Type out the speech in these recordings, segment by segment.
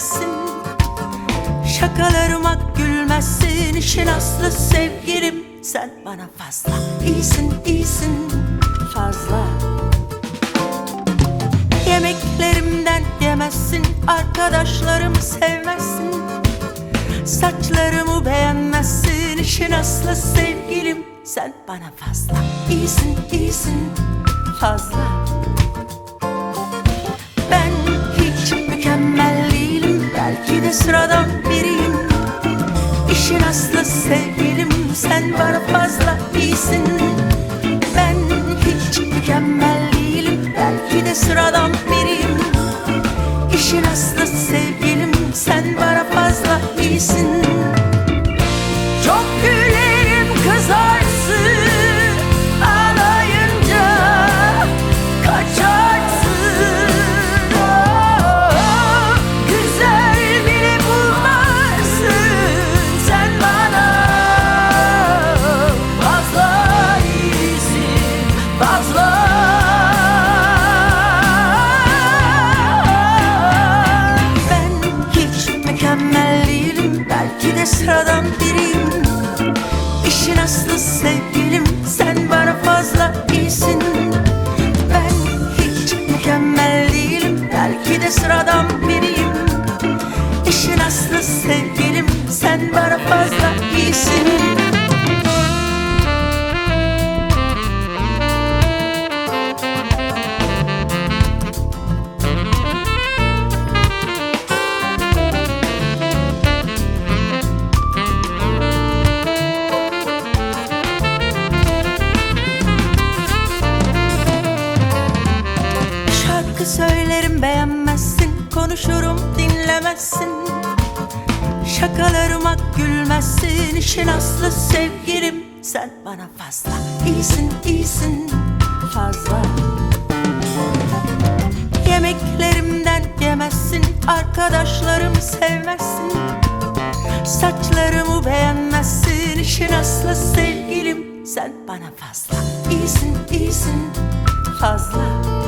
dinlemezsin Şakalarıma gülmezsin. İşin aslı sevgilim. Sen bana fazla iyisin iyisin. Fazla. Yemeklerimden yemezsin. Arkadaşlarımı sevmezsin. Saçlarımı beğenmezsin. İşin aslı sevgilim. Sen bana fazla iyisin iyisin. Fazla sıradan biriyim. İşin aslı sevgilim Sen bana fazla iyisin. Ben hiç mükemmel değilim Belki de sıradan biriyim. İşin aslı sevgilim Sen bana fazla iyisin mükemmel değilim. Belki de sıradan biriyim dinlemezsin Şakalarıma gülmezsin. İşin aslı sevgilim Sen bana fazla iyisin iyisin. Fazla. Yemeklerimden yemezsin Arkadaşlarımı sevmezsin. Saçlarımı beğenmezsin. İşin aslı sevgilim Sen bana fazla iyisin iyisin. Fazla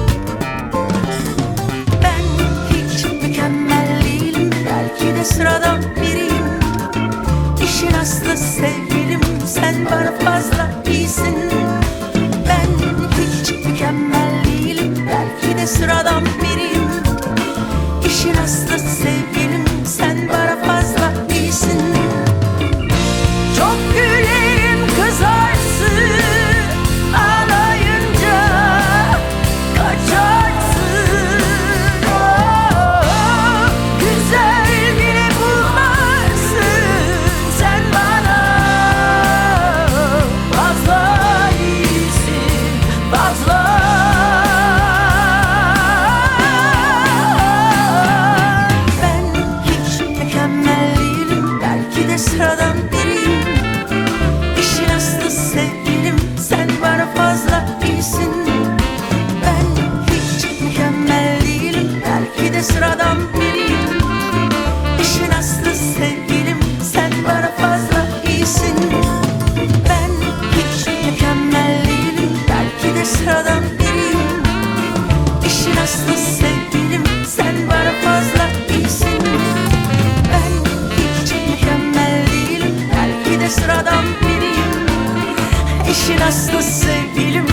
İşin aslısı bilmem